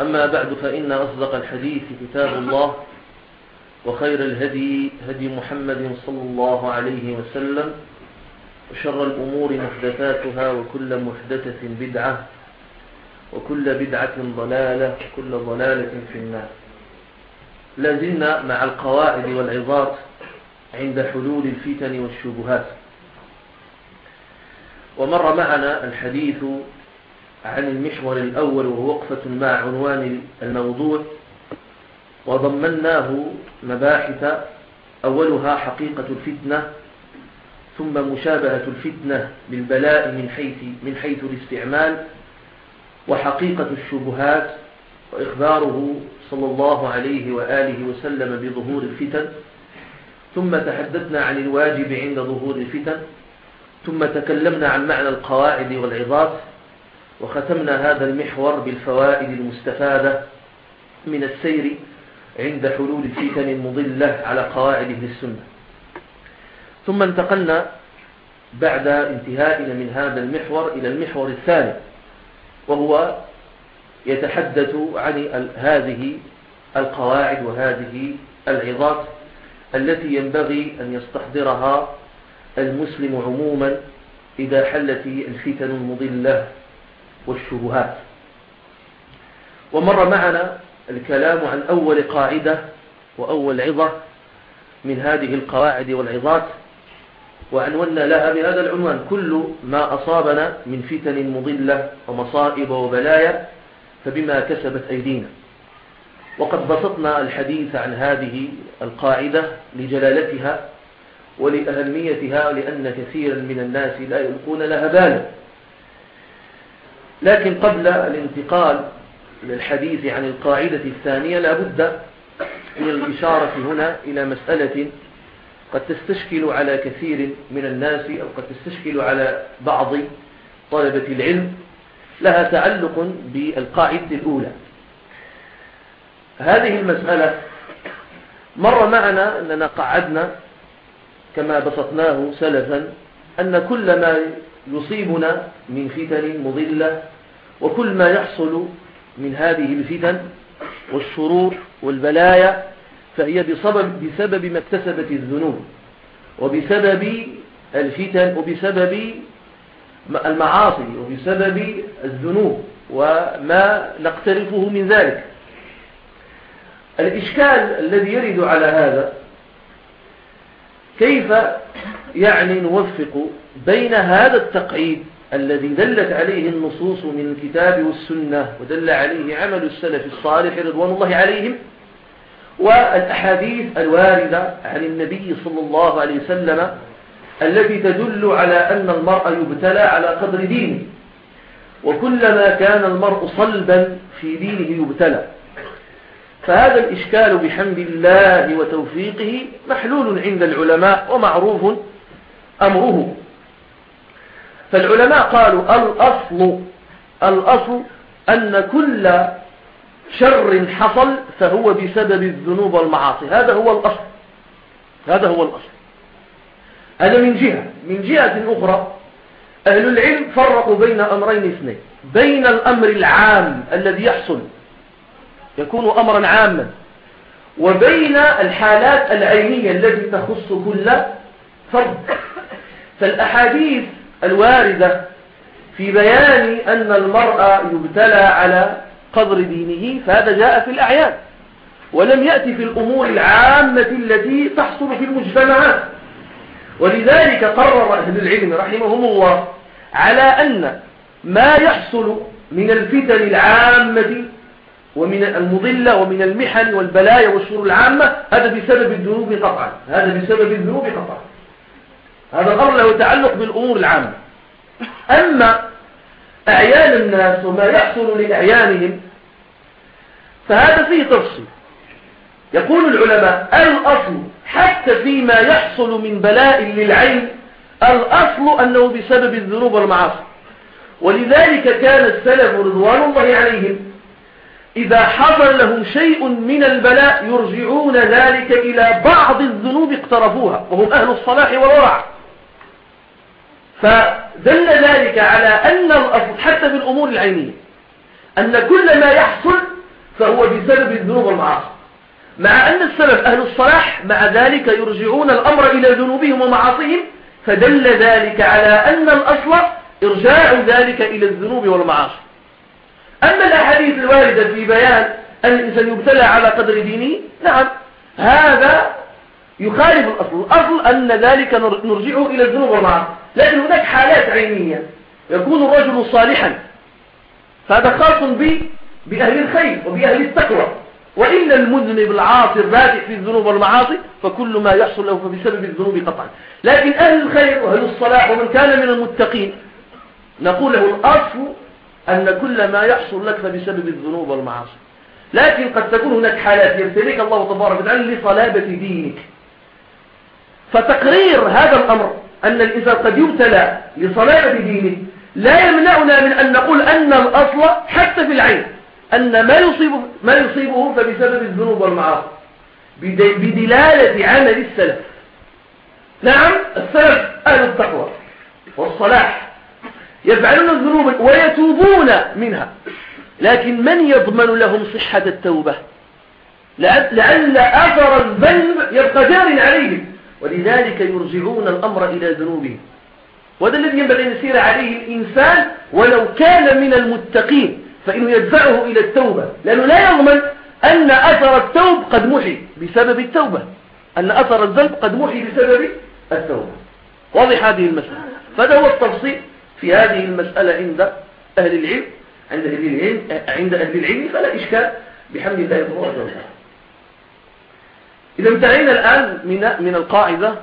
أما بعد فإن أصدق الحديث كتاب الله وخير الهدي هدي محمد صلى الله عليه وسلم وشر الأمور محدثاتها وكل محدثة بدعة وكل بدعة ضلالة وكل ضلالة في النار. لازلنا مع القواعد والعظات عند حلول الفتن والشبهات. ومر معنا الحديث عن المحور الأول وهو وقفة مع عنوان الموضوع وضمناه مباحث أولها حقيقة الفتنة ثم مشابهة الفتنة بالبلاء من حيث, من حيث الاستعمال وحقيقة الشبهات وإخباره صلى الله عليه وآله وسلم بظهور الفتن. ثم تحدثنا عن الواجب عند ظهور الفتن. ثم تكلمنا عن معنى القواعد والعظات. وختمنا هذا المحور بالفوائد المستفادة من السير عند حلول الفتن المضلة على قواعد أهل السنة. ثم انتقلنا بعد انتهائنا من هذا المحور إلى المحور الثاني وهو يتحدث عن هذه القواعد وهذه العظات التي ينبغي أن يستحضرها المسلم عموما إذا حلت الفتن المضلة. والشبهات. ومر معنا الكلام عن أول قاعدة وأول عظة من هذه القواعد والعظات وعنونا لها بهذا العنوان كل ما أصابنا من فتن مضلة ومصائب وبلايا فبما كسبت أيدينا. وقد بسطنا الحديث عن هذه القاعدة لجلالتها ولأهميتها لأن كثيرا من الناس لا يلقون لها بالا. لكن قبل الانتقال للحديث عن القاعدة الثانية لا بد من الإشارة هنا إلى مسألة قد تستشكل على كثير من الناس أو قد تستشكل على بعض طلبة العلم لها تعلق بالقاعدة الأولى. هذه المسألة مر معنا أننا قعدنا كما بسطناه سلفا أن كل ما يصيبنا من فتن مضلة وكل ما يحصل من هذه الفتن والشرور والبلايا فهي بسبب, بسبب ما اكتسبت الذنوب وبسبب الفتن وبسبب المعاصي وبسبب الذنوب وما نقترفه من ذلك. الإشكال الذي يرد على هذا كيف يعني نوفق بين هذا التقعيد الذي دلت عليه النصوص من الكتاب والسنة ودل عليه عمل السلف الصالح رضوان الله عليهم والأحاديث الواردة عن النبي صلى الله عليه وسلم التي تدل على أن المرء يبتلى على قدر دينه. وكلما كان المرء صلبا في دينه يبتلى. فهذا الإشكال بحمد الله وتوفيقه محلول عند العلماء ومعروف أمره. فالعلماء قالوا الأصل الأصل أن كل شر حصل فهو بسبب الذنوب والمعاصي. هذا هو الأصل. هذا هو الأصل. هذا من جهة. من جهة أخرى أهل العلم فرقوا بين أمرين اثنين. بين الأمر العام الذي يحصل يكون أمرا عاما. وبين الحالات العينية التي تخص كل فرد. فالأحاديث الواردة في بيان أن المرأة يبتلى على قدر دينه فهذا جاء في الأعيان. ولم يأتي في الأمور العامة التي تحصل في المجتمعات. ولذلك قرر أهل العلم رحمهم الله على أن ما يحصل من الفتن العامة ومن المضلة ومن المحن والبلايا والشرور العامة هذا بسبب الذنوب قطعا. هذا بسبب الذنوب قطعا. هذا الأمر له تعلق بالأمور العامة. أما أعيان الناس وما يحصل لأعيانهم فهذا فيه تفصيل. يقول العلماء الأصل حتى فيما يحصل من بلاء للعين الأصل أنه بسبب الذنوب والمعاصي. ولذلك كان السلف رضوان الله عليهم إذا حصل لهم شيء من البلاء يرجعون ذلك إلى بعض الذنوب اقترفوها وهم أهل الصلاح والورع. فدل ذلك على أن الأصل حتى في الأمور العينية أن كل ما يحصل فهو بسبب الذنوب والمعاصي. مع أن السلف أهل الصلاح مع ذلك يرجعون الأمر إلى ذنوبهم ومعاصيهم فدل ذلك على أن الأصل إرجاع ذلك إلى الذنوب والمعاصي. أما الأحاديث الواردة في بيان أن الإنسان يبتلى على قدر دينه نعم. هذا يخالف الأصل. الأصل أن ذلك نرجعه إلى الذنوب والمعاصي. لكن هناك حالات عينية يكون الرجل صالحا فهذا خاص بأهل الخير وبأهل التقوى. وإلا المذنب العاصي الرادع في الذنوب والمعاصي فكل ما يحصل له فبسبب الذنوب قطعا. لكن أهل الخير وأهل الصلاح ومن كان من المتقين نقول له الأصل أن كل ما يحصل لك فبسبب الذنوب والمعاصي. لكن قد تكون هناك حالات يبتليك الله تبارك وتعالى لصلابة دينك. فتقرير هذا الأمر أن الإنسان قد يبتلى لصلابة دينه لا يمنعنا من أن نقول أن الأصل حتى في العين أن ما يصيبه, ما يصيبه فبسبب الذنوب والمعاصي. بدلالة عمل السلف. نعم السلف أهل التقوى والصلاح. يفعلون الذنوب ويتوبون منها. لكن من يضمن لهم صحة التوبة؟ لعل أثر الذنب يبقى جار عليهم. ولذلك يرجعون الأمر إلى ذنوبهم. وهذا الذي ينبغي أن يسير عليه الإنسان ولو كان من المتقين فإنه يدفعه إلى التوبة. لأنه لا يضمن أن أثر التوب قد محي بسبب التوبة. أن أثر الذنب قد محي بسبب التوبة. واضح هذه المسألة؟ فهذا هو التفصيل. في هذه المسألة عند أهل العلم عند أهل العلم عند أهل العلم فلا إشكال بحمد الله تبارك وتعالى إذا انتهينا الآن من من القاعدة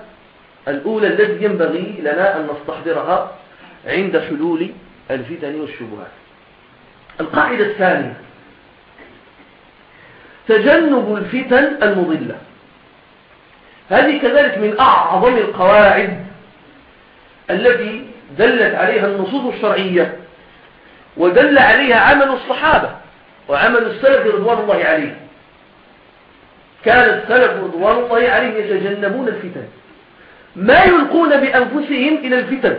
الأولى التي ينبغي لنا أن نستحضرها عند حلول الفتن والشبهات. القاعدة الثانية تجنب الفتن المضلة. هذه كذلك من أعظم القواعد التي دلت عليها النصوص الشرعية ودل عليها عمل الصحابة وعمل السلف رضوان الله عليهم. كان السلف رضوان الله عليهم يتجنبون الفتن ما يلقون بأنفسهم إلى الفتن.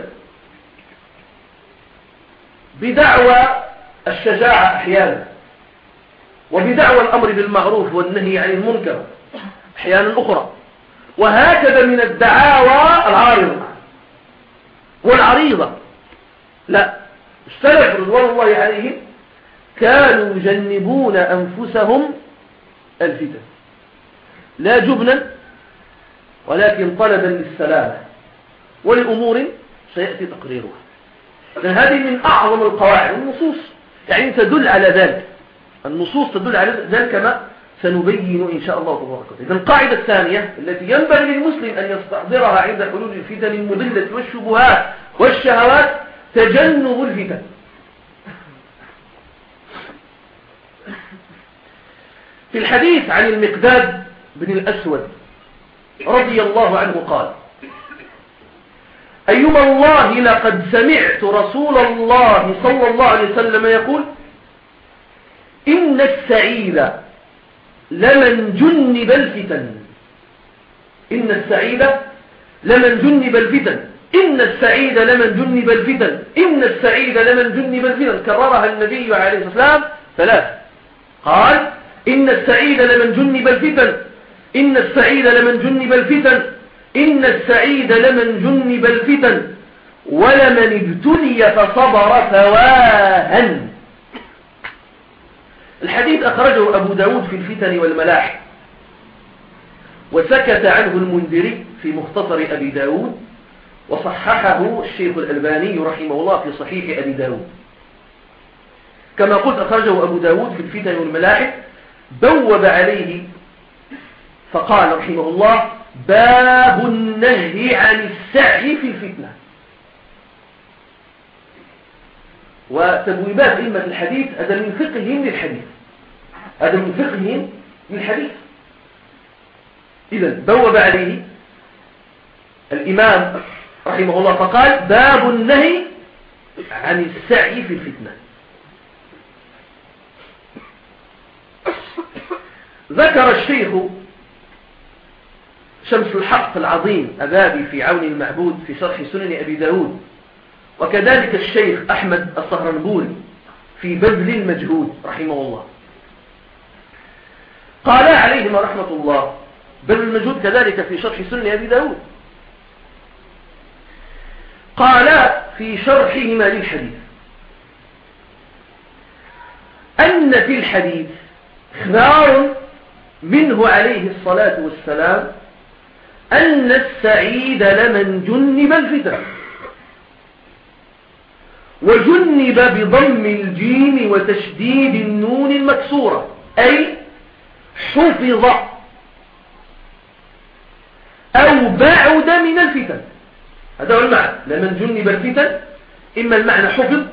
بدعوى الشجاعة أحيانا وبدعوى الأمر بالمعروف والنهي عن المنكر أحيانا أخرى وهكذا من الدعاوى العارضة. والعريضة. لا السلف رضوان الله عليهم كانوا يجنبون أنفسهم الفتن. لا جبنا ولكن طلبا للسلامة ولأمور سيأتي تقريرها. لأن هذه من أعظم القواعد النصوص. يعني تدل على ذلك. النصوص تدل على ذلك كما سنبين إن شاء الله تبارك وتعالى. إذا القاعدة الثانية التي ينبغي للمسلم أن يستحضرها عند حلول الفتن المضلة والشبهات والشهوات تجنب الفتن. في الحديث عن المقداد بن الأسود رضي الله عنه قال أيما الله لقد سمعت رسول الله صلى الله عليه وسلم يقول إن السعيد لمن جنب الفتن. إن السعيد لمن جنب الفتن. إن السعيد لمن جنب الفتن. إن السعيد لمن جنب الفتن. كررها النبي عليه الصلاة والسلام ثلاث. قال إن السعيد لمن جنب الفتن. إن السعيد لمن جنب الفتن. إن السعيد لمن جنب الفتن. ولمن ابتلي فصبر فواهن الحديث أخرجه أبو داود في الفتن والملاح وسكت عنه المنذري في مختصر أبي داود وصححه الشيخ الألباني رحمه الله في صحيح أبي داود. كما قلت أخرجه أبو داود في الفتن والملاحق بوب عليه فقال رحمه الله باب النهي عن السعي في الفتنة. وتبويبات علمة الحديث هذا من فقههم للحديث. هذا من فقههم للحديث. إذا بوب عليه الإمام رحمه الله فقال باب النهي عن السعي في الفتنة. ذكر الشيخ شمس الحق العظيم أبابي في عون المعبود في شرح سنن أبي داود وكذلك الشيخ أحمد الصهرنبوري في بذل المجهود رحمه الله. قال عليهما رحمة الله بذل المجهود كذلك في شرح سنن أبي داود. قال في شرحهما للحديث أن في الحديث خبار منه عليه الصلاة والسلام أن السعيد لمن جنب الفتن. وجنب بضم الجيم وتشديد النون المكسورة أي حفظ أو بعد من الفتن. هذا هو المعنى. لمن جنب الفتن إما المعنى حفظ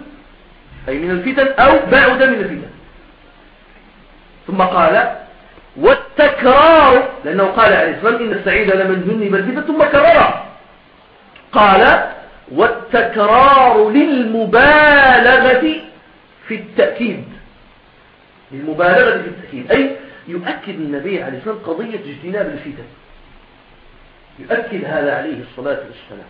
أي من الفتن أو بعد من الفتن. ثم قال والتكرار لأنه قال عليه الصلاة إن السعيد لمن جنب الفتن ثم كرر. قال والتكرار للمبالغة في التأكيد. للمبالغة في التأكيد. أي يؤكد النبي عليه الصلاة والسلام قضية اجتناب الفتن. يؤكد هذا عليه الصلاة والسلام.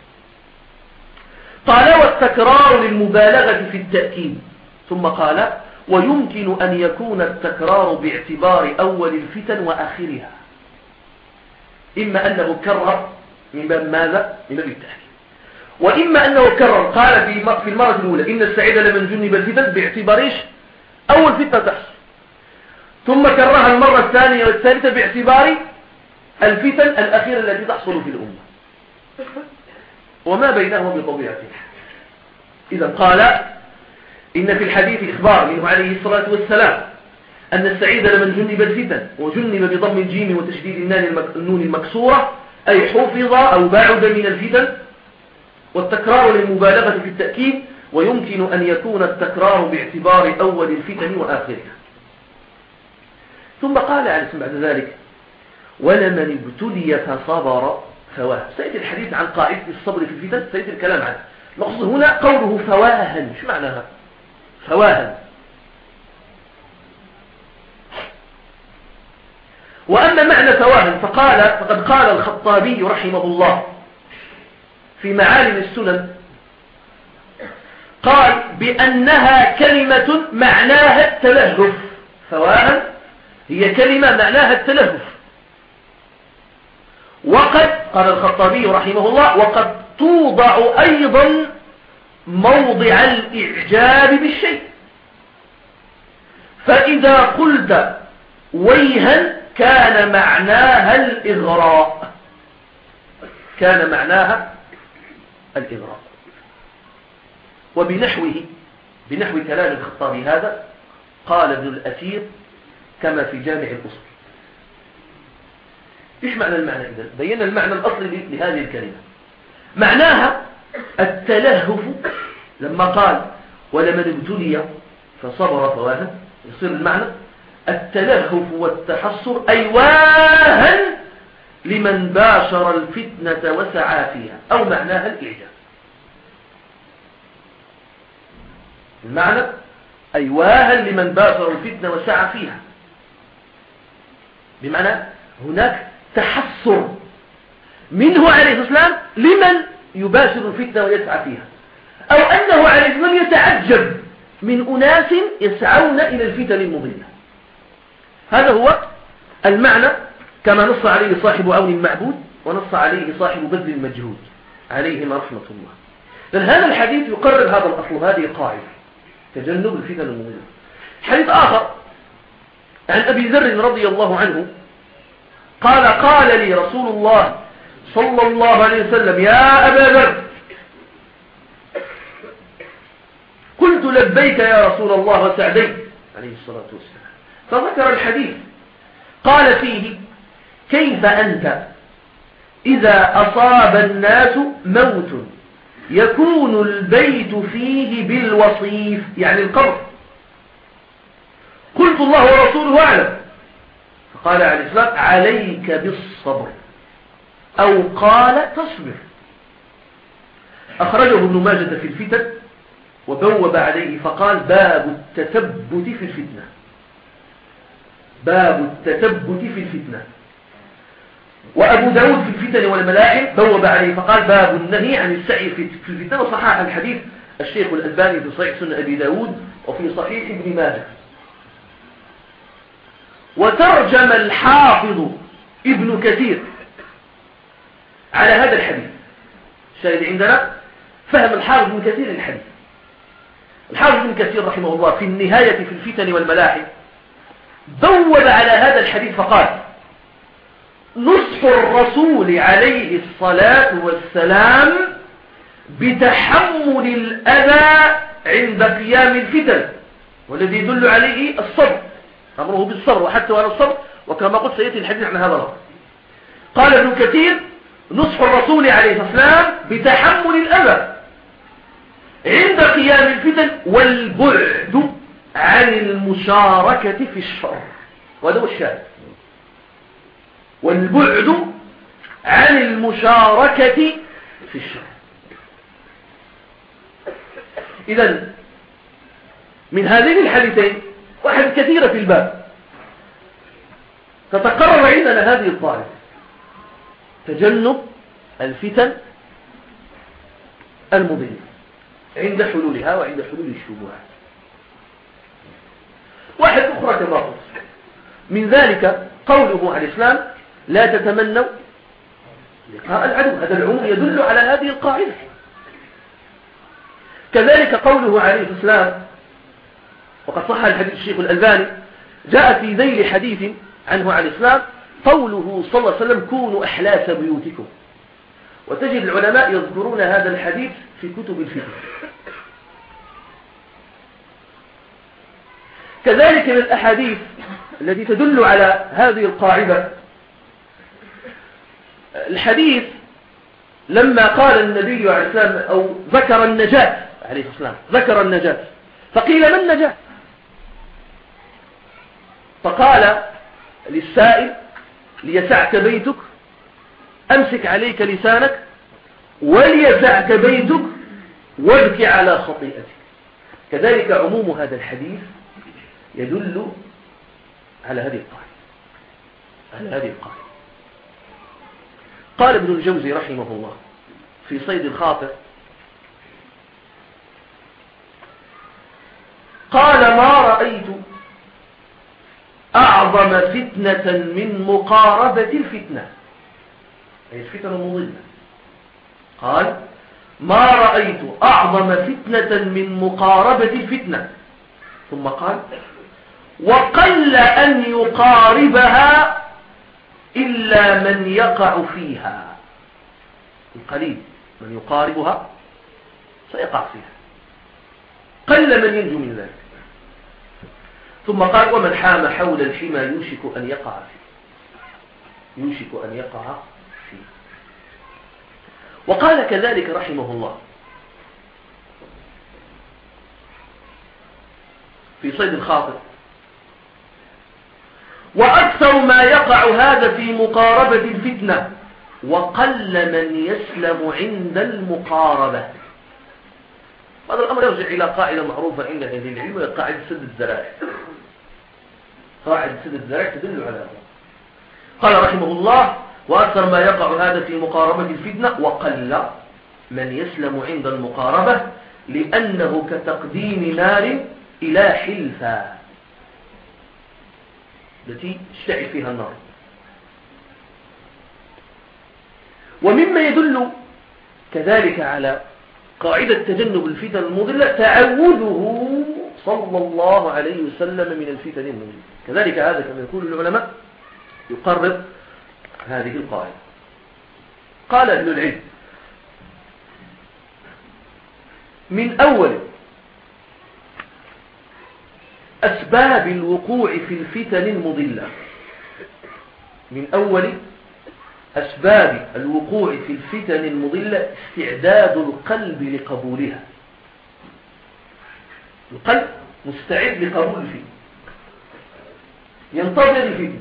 قال والتكرار للمبالغة في التأكيد. ثم قال ويمكن أن يكون التكرار باعتبار أول الفتن وآخرها. إما أنه كرر من باب ماذا؟ من باب التأكيد. وإما أنه كرر قال في المرة الأولى إن السعيد لمن جنب الفتن باعتبار إيش؟ أول فتنة تحصل. ثم كررها المرة الثانية والثالثة باعتبار الفتن الأخيرة التي تحصل في الأمة. وما بينهما بطبيعة إذا قال إن في الحديث إخبار منه عليه الصلاة والسلام أن السعيد لمن جنب الفتن وجنب بضم الجيم وتشديد النون المكسورة أي حفظ أو بعد من الفتن والتكرار للمبالغة في التأكيد ويمكن أن يكون التكرار باعتبار أول الفتن وآخرها. ثم قال عليه بعد ذلك ولمن ابتلي فصبر فواه. سيأتي الحديث عن قاعدة الصبر في الفتن سيأتي الكلام عنه. المقصود هنا قوله فواها. شو معناها فواها. وأما معنى فواها فقال فقد قال الخطابي رحمه الله في معالم السنن قال بأنها كلمة معناها التلهف فواها هي كلمة معناها التلهف. وقد قال الخطابي رحمه الله وقد توضع أيضا موضع الإعجاب بالشيء. فإذا قلت ويها كان معناها الإغراء كان معناها الإغراء وبنحوه بنحو كلام الخطابي هذا قال ابن الأثير كما في جامع الأصل إيش معنى المعنى إذا بينا المعنى الأصلي لهذه الكلمة. معناها التلهف لما قال ولمن ابتلي فصبر فواها يصير المعنى التلهف والتحصر أي واها لمن باشر الفتنة وسعى فيها أو معناها الإعجاب. المعنى؟ أي واها لمن باشر الفتنة وسعى فيها. بمعنى هناك تحصر منه عليه السلام لمن يباشر الفتنة ويسعى فيها. أو أنه عليه السلام يتعجب من أناس يسعون إلى الفتن المضلة. هذا هو المعنى كما نص عليه صاحب عون المعبود ونص عليه صاحب بذل المجهود عليهما رحمة الله. لأن هذا الحديث يقرر هذا الأصل هذه قاعدة. تجنب الفتن المضلة. حديث آخر. عن أبي ذر رضي الله عنه قال قال لي رسول الله صلى الله عليه وسلم يا أبا ذر قلت لبيك يا رسول الله وسعديك. عليه الصلاة والسلام. فذكر الحديث. قال فيه كيف أنت؟ إذا أصاب الناس موت يكون البيت فيه بالوصيف يعني القبر. قلت الله ورسوله أعلم. قال عليه السلام عليك بالصبر. أو قال تصبر. أخرجه ابن ماجة في الفتن وبوب عليه فقال باب التثبت في الفتنة. باب التثبت في الفتنة. وأبو داود في الفتن والملاحم بوب عليه فقال باب النهي عن السعي في الفتنة وصحح الحديث الشيخ الألباني في صحيح سنة أبي داود وفي صحيح ابن ماجه. وترجم الحافظ ابن كثير على هذا الحديث. الشاهد عندنا؟ فهم الحافظ ابن كثير الحديث. الحافظ ابن كثير رحمه الله في النهاية في الفتن والملاحم بوب على هذا الحديث فقال نصح الرسول عليه الصلاة والسلام بتحمل الأذى عند قيام الفتن والذي يدل عليه الصبر أمره بالصبر وحتى على الصبر وكما قلت سيأتي الحديث عن هذا الأمر قال ابن كثير نصح الرسول عليه السلام بتحمل الأذى عند قيام الفتن والبعد عن المشاركة في الشر. وهذا هو الشاهد. والبعد عن المشاركة في الشر. إذا من هذين الحديثين واحد كثيرة في الباب. تتقرر عندنا هذه الطالب تجنب الفتن المضلة. عند حلولها وعند حلول الشبهات. واحد أخرى كما قلت. من ذلك قوله على الإسلام لا تتمنوا لقاء العدو. هذا العموم يدل على هذه القاعدة. كذلك قوله عليه السلام وقد صح الحديث الشيخ الألباني جاء في ذيل حديث عنه عليه السلام قوله صلى الله عليه وسلم كونوا أحلاس بيوتكم. وتجد العلماء يذكرون هذا الحديث في كتب الفقه. كذلك من الأحاديث التي تدل على هذه القاعدة الحديث لما قال النبي عليه السلام أو ذكر النجاة عليه السلام ذكر النجاة فقيل ما النجاة؟ فقال للسائل ليسعك بيتك أمسك عليك لسانك وليسعك بيتك وابكي على خطيئتك. كذلك عموم هذا الحديث يدل على هذه القاعدة على هذه القاعدة. قال ابن الجوزي رحمه الله في صيد الخاطر قال ما رأيت أعظم فتنة من مقاربة الفتنة. أي الفتنة المضلة قال ما رأيت أعظم فتنة من مقاربة الفتنة. ثم قال وقل أن يقاربها إلا من يقع فيها. القليل من يقاربها سيقع فيها. قل من ينجو من ذلك. ثم قال ومن حام حول الحمى يوشك أن يقع فيه. يوشك أن يقع فيه. وقال كذلك رحمه الله. في صيد الخاطر. وأكثر ما يقع هذا في مقاربة الفتنة. وقل من يسلم عند المقاربة. هذا الأمر يرجع إلى قاعدة معروفة عند أهل العلم وهي قاعدة سد الزرائع قاعدة سد الزرائع تدل على هذا. قال رحمه الله وأكثر ما يقع هذا في مقاربة الفتنة وقل من يسلم عند المقاربة لأنه كتقديم نار إلى حلفا التي تشتعل فيها النار. ومما يدل كذلك على قاعدة تجنب الفتن المضلة تعوذه صلى الله عليه وسلم من الفتن المضلة. كذلك هذا كما يقول العلماء يقرر هذه القاعدة. قال أهل العلم من أول أسباب الوقوع في الفتن المضلة. من أول أسباب الوقوع في الفتن المضلة استعداد القلب لقبولها. القلب مستعد لقبول الفتن ينتظر الفتن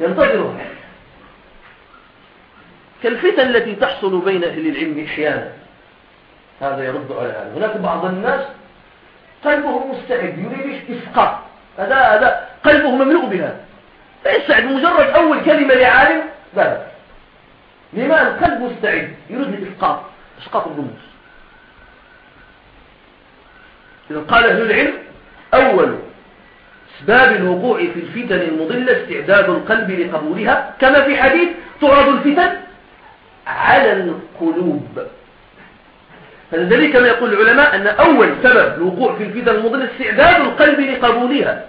ينتظرها. كالفتن التي تحصل بين أهل العلم أحيانا. هذا يرد على هذا. هناك بعض الناس قلبه مستعد يريد إسقاط. هذا هذا قلبه مملوء بها فيستعد مجرد أول كلمة لعالم لا لما القلب مستعد؟ يريد الإسقاط إسقاط الرموز. إذا قال أهل العلم أول أسباب الوقوع في الفتن المضلة استعداد القلب لقبولها كما في حديث تعرض الفتن على القلوب. فلذلك كما يقول العلماء أن أول سبب الوقوع في الفتن المضلة استعداد القلب لقبولها.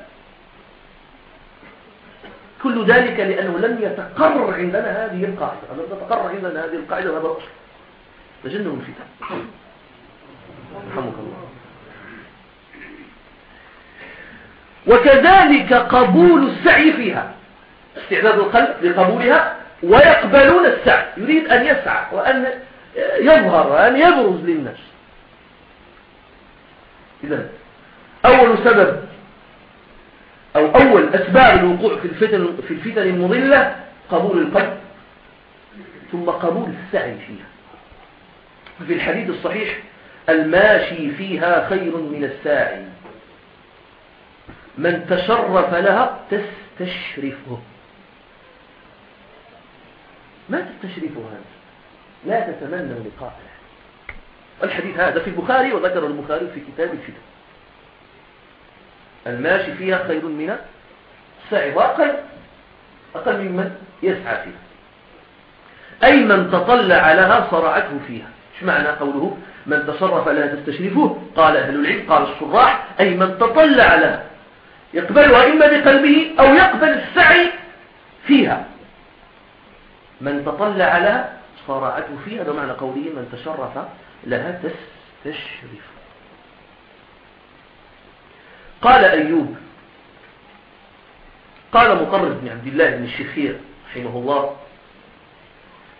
كل ذلك لأنه لم يتقرر عندنا هذه القاعدة. لم تتقرر عندنا هذه القاعدة هذا الأصل تجنب الفتن رحمك الله. وكذلك قبول السعي فيها. استعداد القلب لقبولها ويقبلون السعي. يريد أن يسعى وأن يظهر وأن يبرز للناس إذا أول سبب أو أول أسباب الوقوع في الفتن, في الفتن المضلة قبول القلب ثم قبول السعي فيها. في الحديث الصحيح الماشي فيها خير من الساعي. من تشرف لها تستشرفه. ما تستشرفه هذا لا تتمنى لقاءه الحديث هذا في البخاري وذكر البخاري في كتاب الفتن الماشي فيها خير من السعي وأقل أقل ممن يسعى فيها. أي من تطلع لها صرعته فيها. إيش معنى قوله؟ من تصرف لها تستشرفه قال أهل العلم قال الصراح أي من تطلع لها. يقبلها إما بقلبه أو يقبل السعي فيها. من تطلع لها صرعته فيها هذا معنى قوله من تشرف لها تستشرف. قال أيوب قال مقرر بن عبد الله بن الشخير رحمه الله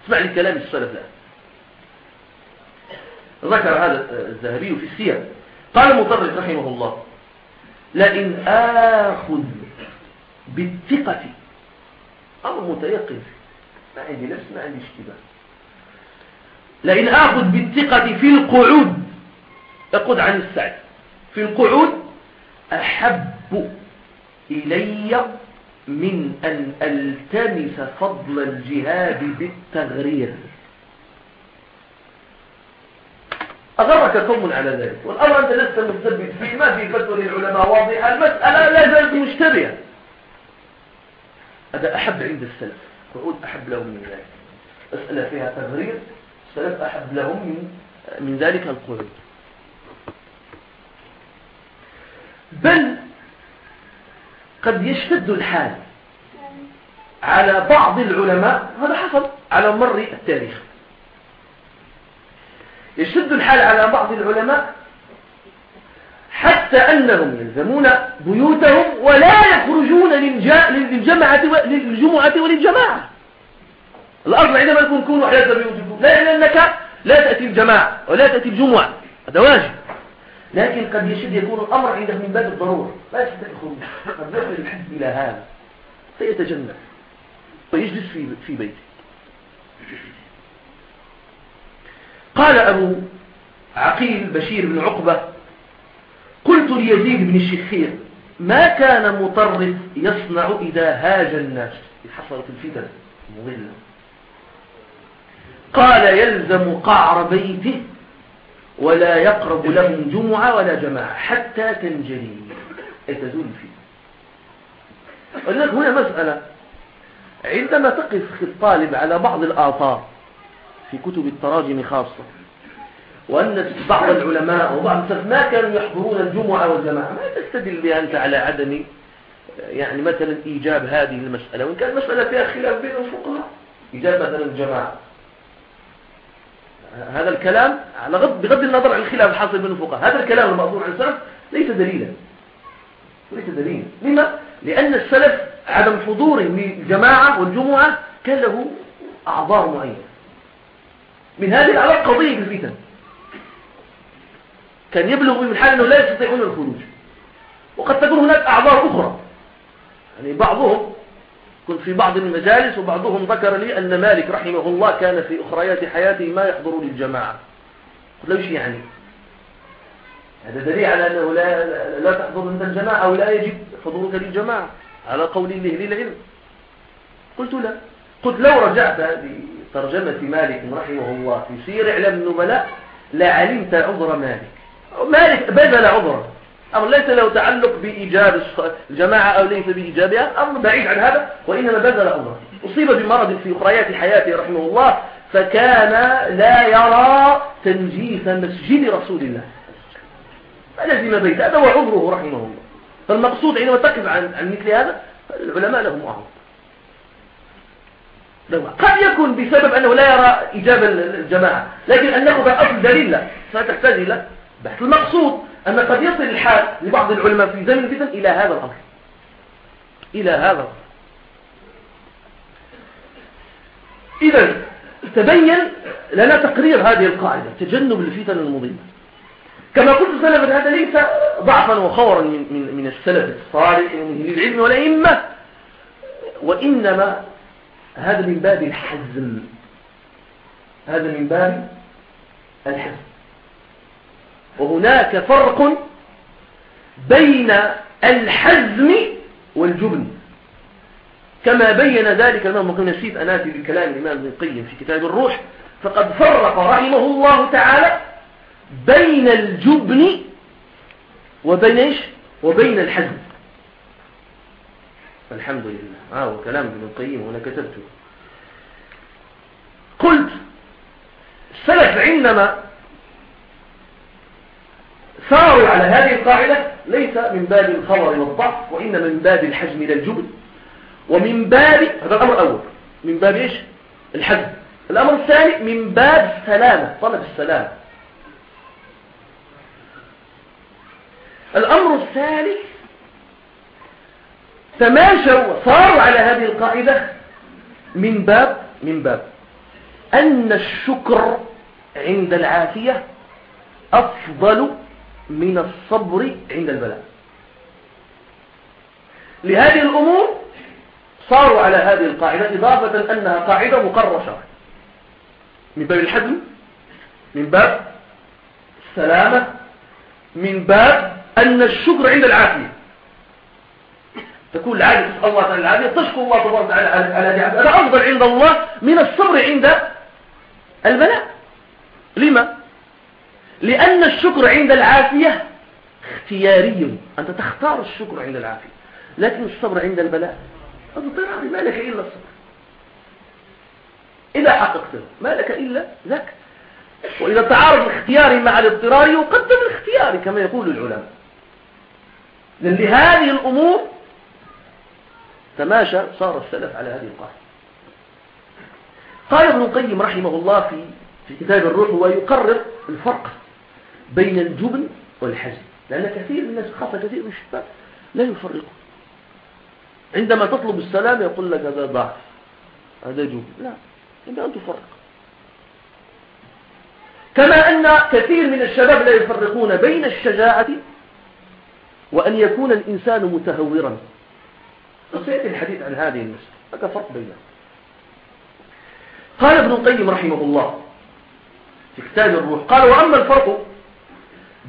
اسمع لي كلام السلف الآن. ذكر هذا الذهبي في السير. قال مطرف رحمه الله لئن آخذ بالثقة أمر متيقن ما عندي نفس ما عندي اشتباه. لئن آخذ بالثقة في القعود يقود عن السعي. في القعود أحب إلي من أن ألتمس فضل الجهاد بالتغرير. أغرك قوم على ذلك. والأمر أنت لست مثبت فيه. ما في فتوى للعلماء واضحة. المسألة لا زالت مشتبهة. هذا أحب عند السلف. قعود أحب لهم من ذلك. مسألة فيها تغرير. السلف أحب لهم من, من ذلك القعود بل قد يشتد الحال على بعض العلماء هذا حصل على مر التاريخ. يشد الحال على بعض العلماء حتى أنهم يلزمون بيوتهم ولا يخرجون للجمعة وللجماعة. الأرض عندما يكون كون وحدة بيوتكم لا يعني أنك لا تأتي الجماعة ولا تأتي الجمعة هذا واجب. لكن قد يشد يكون الأمر عنده من باب الضرورة. لا يستطيع الخروج قد يصل الحد إلى هذا. فيتجنب. ويجلس في في بيته. قال أبو عقيل بشير بن عقبة قلت ليزيد بن الشخير ما كان مطرف يصنع إذا هاج الناس؟ حصلت الفتن مضلة. قال يلزم قعر بيته ولا يقرب لهم جمعة ولا جماعة حتى تنجلي. أي تزول فيه. ولذلك هنا مسألة. عندما تقف الطالب على بعض الآثار في كتب التراجم خاصة وأن بعض العلماء وبعض ما كانوا يحضرون الجمعة والجماعة ما تستدل بها أنت على عدم يعني مثلا إيجاب هذه المسألة وإن كان المسألة فيها خلاف بين الفقهاء. إيجاب مثلا الجماعة. هذا الكلام على غض بغض النظر عن الخلاف الحاصل بين الفقهاء. هذا الكلام المأثور عن السلف ليس دليلا. ليس دليلا. لما؟ لأن السلف عدم حضوره للجماعة والجمعة كان له أعذار معينة. من هذه العلاقة قضية بالفتن كان يبلغ من حال أنه لا يستطيعون الخروج وقد تكون هناك أعذار أخرى. يعني بعضهم كنت في بعض المجالس وبعضهم ذكر لي أن مالك رحمه الله كان في أخريات حياته ما يحضر للجماعة. قلت له يعني؟ هذا دليل على أنه لا, لا تحضر أنت الجماعة أو لا يجب حضورك للجماعة. على قول الله للعلم قلت لا قلت لو رجعت بترجمة مالك رحمه الله في سير إعلام النبلاء لعلمت عذر مالك. مالك بذل عذره أمر ليس له تعلق بإيجاب الجماعة أو ليس بإيجابها؟ أمر بعيد عن هذا وإنما بذل عذره أصيب بمرض في أخريات حياته رحمه الله فكان لا يرى تنجيس مسجد رسول الله. فلزم بيت هذا هو عذره رحمه الله. فالمقصود حينما تقف عن, عن مثل هذا العلماء لهم أعظم قد يكون بسبب أنه لا يرى إجابة الجماعة لكن أن نأخذ أصل دليل لا فتحتاج إلى بحث. المقصود أن قد يصل الحال لبعض العلماء في زمن الفتن إلى هذا الأمر. إلى هذا الأمر. إذا تبين لنا تقرير هذه القاعدة تجنب الفتن المضيمة كما قلت سلفا هذا ليس ضعفا وخورا من, من, من السلف الصالح ومن العلم والأئمة وإنما هذا من باب الحزم. هذا من باب الحزم. وهناك فرق بين الحزم والجبن. كما بين ذلك الإمام مقيم نسيت أناتي بكلام الإمام ابن القيم في كتاب الروح فقد فرق رحمه الله تعالى بين الجبن وبين إيش؟ وبين الحزم. الحمد لله. آه وكلام ابن القيم هنا كتبته. قلت السلف عندما ساروا على هذه القاعدة ليس من باب الخبر والضعف وإنما من باب الحجم الجبن. ومن باب هذا الأمر الأول من باب إيش؟ الحجم. الأمر الثاني من باب السلامة طلب السلامة. الأمر الثالث تماشوا وصاروا على هذه القاعدة من باب من باب. أن الشكر عند العافية أفضل من الصبر عند البلاء. لهذه الأمور صاروا على هذه القاعدة إضافة أنها قاعدة مقررة شرعا من باب الحزم من باب السلامة من باب أن الشكر عند العافية. تكون العافية تسأل الله تعالى العافية تشكر الله تبارك وتعالى على هذا أفضل عند الله من الصبر عند البلاء. لما؟ لأن الشكر عند العافية اختياري. أنت تختار الشكر عند العافية لكن الصبر عند البلاء. اضطراري ما لك إلا الصبر. إذا حققته ما لك إلا ذاك. وإذا تعارض الاختياري مع الاضطرار يقدم الاختياري كما يقول العلماء. لأن لهذه الأمور تماشى صار السلف على هذه القاعدة. قال ابن القيم رحمه الله في كتاب الروح هو يقرر الفرق بين الجبن والحزن لأن كثير من الناس خاصة كثير من الشباب لا يفرقون عندما تطلب السلام يقول لك هذا ضعف هذا جبن. لا إلا أن تفرق. كما أن كثير من الشباب لا يفرقون بين الشجاعة وأن يكون الإنسان متهورا. وسيأتي الحديث عن هذه المسألة. هذا فرق بينهم. قال ابن القيم رحمه الله في كتاب الروح قال وأما الفرق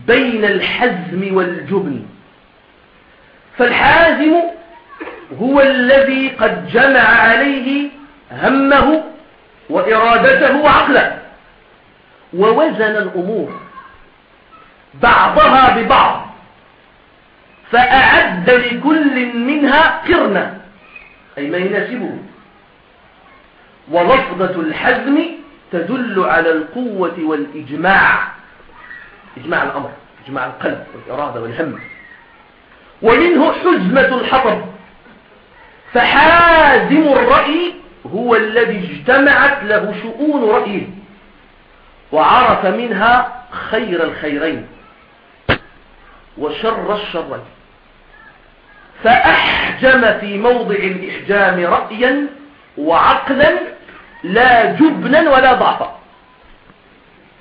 بين الحزم والجبن. فالحازم هو الذي قد جمع عليه همه وإرادته وعقله ووزن الأمور بعضها ببعض فأعد لكل منها قرنة أي ما يناسبه. ولفظة الحزم تدل على القوة والإجماع. إجماع الأمر إجماع القلب والإرادة والهم. ومنه حزمة الحطب. فحازم الرأي هو الذي اجتمعت له شؤون رأيه وعرف منها خير الخيرين وشر الشرين. فأحجم في موضع الإحجام رأيا وعقلا لا جبنا ولا ضعفا.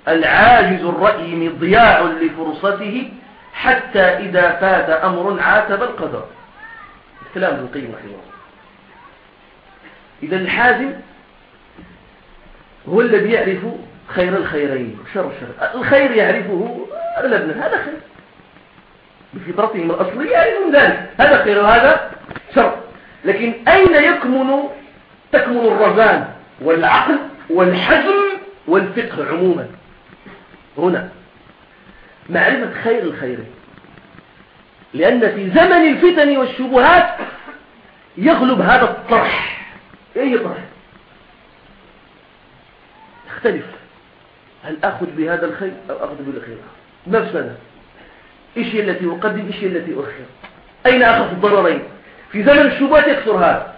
العاجز الرأي مضياع لفرصته حتى إذا فات أمر عاتب القدر. كلام ابن القيم رحمه الله. إذا الحازم هو الذي يعرف خير الخيرين. شر الشر. الخير يعرفه أغلبنا. هذا خير. بفطرتهم الأصلية يعرفون ذلك. هذا خير وهذا شر. لكن أين يكمن تكمن الرزان والعقل والحزم والفقه عموما؟ هنا. معرفة خير الخيرين لأن في زمن الفتن والشبهات يغلب هذا الطرح. أي طرح؟ يختلف. هل أخذ بهذا الخير أو أخذ بالخير؟ مفسدة إيش هي التي أقدم؟ إيش هي التي أخر أين أخذ الضررين؟ في زمن الشبهات يكثر هذا.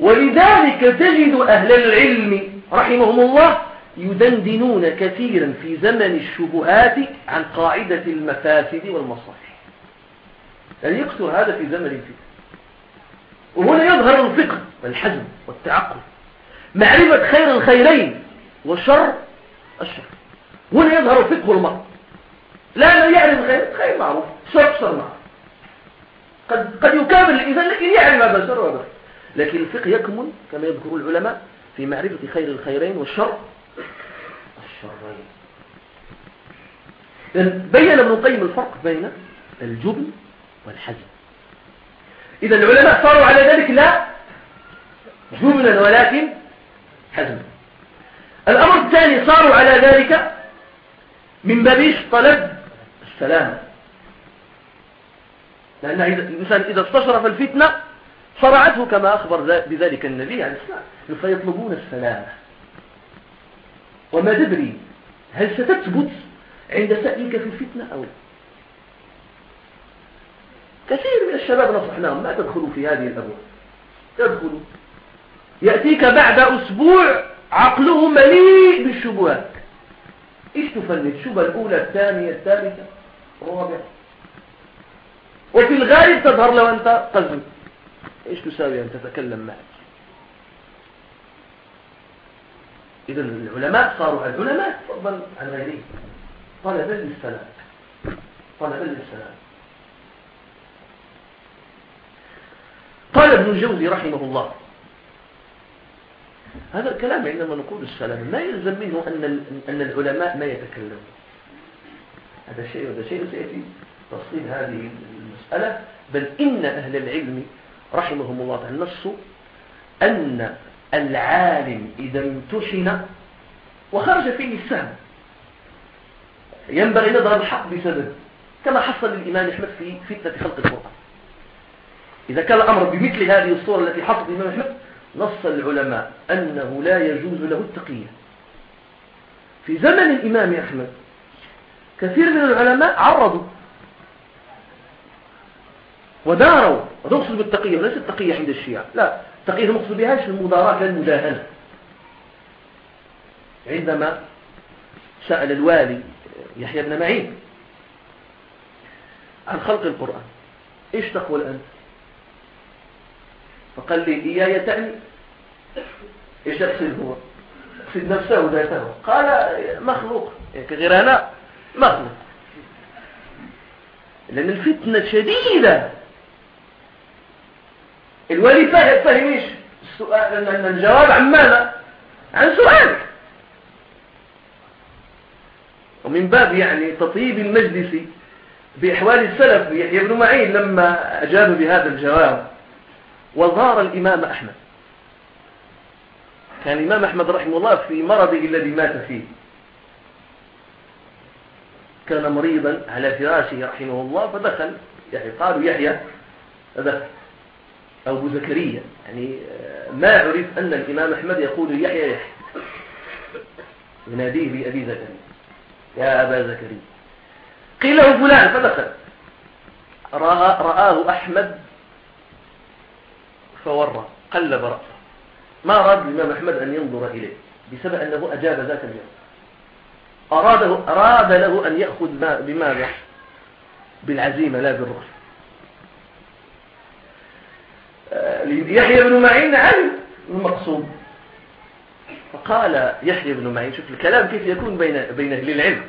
ولذلك تجد أهل العلم رحمهم الله يدندنون كثيرا في زمن الشبهات عن قاعدة المفاسد والمصالح يعني يكثر هذا في زمن الفتن وهنا يظهر الفقه والحزم والتعقل. معرفة خير الخيرين وشر الشر. هنا يظهر فقه المرء. لا لا يعرف الخير خير معروف. شر شر معروف. قد قد يكابر الإنسان لكن يعرف هذا شر وهذا لكن الفقه يكمن كما يذكر العلماء في معرفة خير الخيرين والشر الشرين بين ابن القيم الفرق بين الجبن والحزن إذا العلماء صاروا على ذلك لا جبنا ولكن حزنا الأمر الثاني صاروا على ذلك من باب طلب السلام لأن الإنسان إذا استشرف الفتنة صرعته كما أخبر بذلك النبي عليه السلام فيطلبون السلامة. وما تدري هل ستثبت عند سألك في الفتنة أو لا؟ كثير من الشباب نصحناهم ما تدخلوا في هذه الأبواب. تدخلوا. يأتيك بعد أسبوع عقله مليء بالشبهات. إيش تفند الشبهة الأولى الثانية الثالثة؟ الرابعة؟ وفي الغالب تظهر لو أنت قزم إيش تساوي أن تتكلم معك؟ إذا العلماء صاروا العلماء فضلا عن غيرهم طلبا للسلام طلبا للسلام قال ابن الجوزي رحمه الله. هذا الكلام عندما نقول السلام ما يلزم منه أن أن العلماء ما يتكلمون هذا شيء وهذا شيء سيأتي تفصيل هذه المسألة. بل إن أهل العلم رحمهم الله تعالى نصوا أن العالم إذا امتحن وخرج فيه السهم ينبغي نظر الحق بسبب كما حصل للإمام أحمد في فتنة خلق القرآن. إذا كان الأمر بمثل هذه الصورة التي حصلت الإمام أحمد نص العلماء أنه لا يجوز له التقية. في زمن الإمام أحمد كثير من العلماء عرضوا وداروا ونقصد بالتقية وليس التقية عند الشيعة لا. التقية المقصود بها المداراة للمداهنة عندما سأل الوالي يحيى بن معين عن خلق القرآن إيش تقول أنت؟ فقال لي إياي تعني. إيش يقصد هو؟ يقصد نفسه وذاته قال مخلوق. يعني كغير أنا مخلوق. لأن الفتنة شديدة. الولي فاهم إيش السؤال الجواب عن ماذا؟ عن سؤالك. ومن باب يعني تطيب المجلس بإحوال السلف يحيى بن معين لما أجاب بهذا الجواب وزار الإمام أحمد. كان الإمام أحمد رحمه الله في مرضه الذي مات فيه. كان مريضا على فراشه رحمه الله فدخل يعني قالوا يحيى فدخل أبو زكريا يعني آه، ما عرف أن الإمام أحمد يقول يحيى يحيى. يناديه بأبي زكريا. يا أبا زكريا. قيل له فلان فدخل رآه أحمد فورى قلب رأسه. ما أراد الإمام أحمد أن ينظر إليه. بسبب أنه أجاب ذات اليوم. أراده أراد له أن يأخذ بماذا؟ بالعزيمة لا بالرخص يحيى بن معين علم المقصود. فقال يحيى بن معين شوف الكلام كيف يكون بين بين أهل العلم.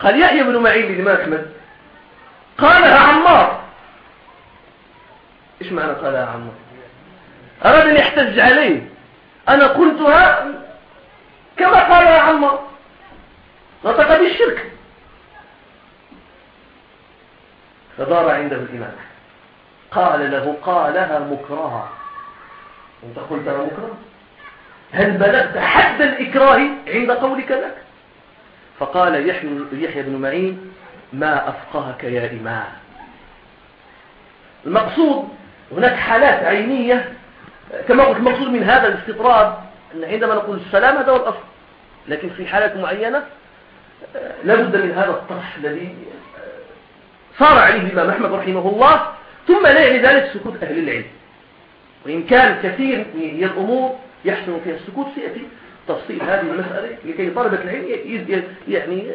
قال يحيى بن معين للإمام أحمد قالها عمار. إيش معنى قالها عمار؟ أراد أن يحتج عليه. أنا قلتها كما قال يا عمار. نطق بالشرك. فدار عنده الإمام قال له قالها مكرها. أنت قلتها مكرها هل بلغت حد الإكراه عند قولك لك؟ فقال يحيى بن معين ما أفقهك يا إمام. المقصود هناك حالات عينية كما قلت المقصود من هذا الاستطراد أن عندما نقول السلام هذا هو الأصل. لكن في حالات معينة لابد من هذا الطرح الذي صار عليه الإمام أحمد رحمه الله ثم لا يعني ذلك سكوت أهل العلم. وإن كان كثير من الأمور يحسن فيها السكوت سيأتي تفصيل هذه المسألة لكي طلبة العلم يعني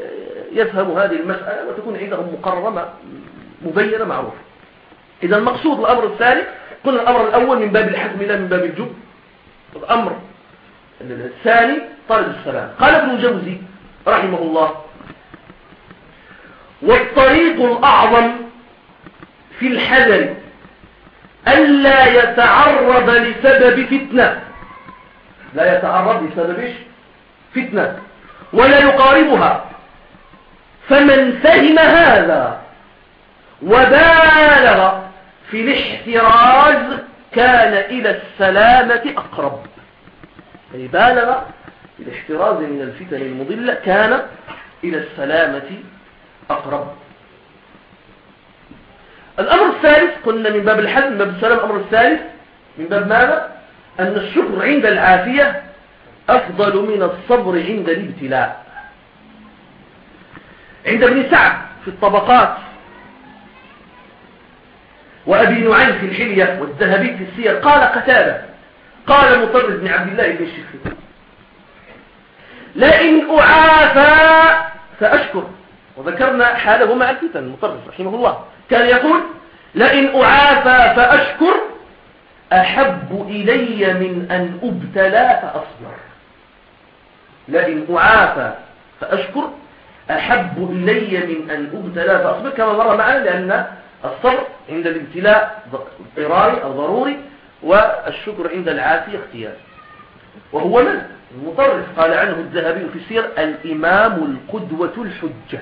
يفهموا هذه المسألة وتكون عندهم مقررة مبينة معروفة. إذا المقصود الأمر الثاني قلنا الأمر الأول من باب الحكم لا من باب الجب الأمر الثاني طالب السلام. قال ابن الجوزي رحمه الله والطريق الأعظم في الحذر ألا يتعرض لسبب فتنة. لا يتعرض لسبب فتنة. ولا يقاربها. فمن فهم هذا وبالغ في الاحتراز كان إلى السلامة أقرب. أي بالغ في الاحتراز من الفتن المضلة كان إلى السلامة أقرب. الأمر الثالث قلنا من باب الحزم من باب السلام الأمر الثالث من باب ماذا؟ أن الشكر عند العافية أفضل من الصبر عند الابتلاء. عند ابن سعد في الطبقات وأبي نعيم في الحلية والذهبي في السير قال قتادة قال مطرد بن عبد الله بن الشيخ. لئن أعافى فأشكر. وذكرنا حاله مع الفتن المطرد رحمه الله. كان يقول لئن أعافى فأشكر أحب إلي من أن أبتلى فأصبر. لئن أعافى فأشكر أحب إلي من أن أبتلى فأصبر. كما مر معنا لأن الصبر عند الابتلاء اضطراري أو ضروري والشكر عند العافية اختيار. وهو من؟ المطرف. قال عنه الذهبي في السير الإمام القدوة الحجة.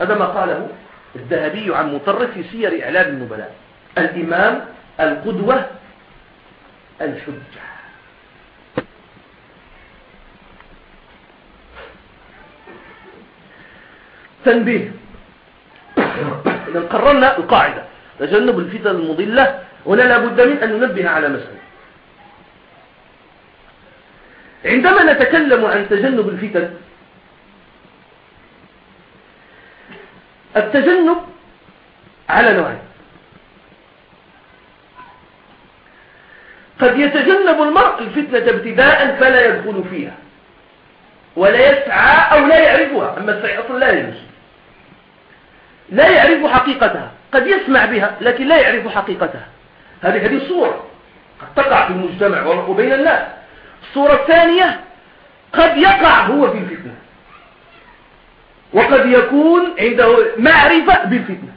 هذا ما قاله الذهبي عن مطرف في سير إعلام النبلاء. الإمام القدوة الحجة. تنبيه. إذا قررنا القاعدة. تجنب الفتن المضلة. هنا لابد من أن ننبه على مسألة. عندما نتكلم عن تجنب الفتن التجنب على نوعين. قد يتجنب المرء الفتنة ابتداء فلا يدخل فيها ولا يسعى أو لا يعرفها أما السعي أصلا لا يجوز. لا يعرف حقيقتها قد يسمع بها لكن لا يعرف حقيقتها. هذه هذه صورة قد تقع في المجتمع وبين الناس الصورة الثانية قد يقع هو في الفتنة. وقد يكون عنده معرفة بالفتنة.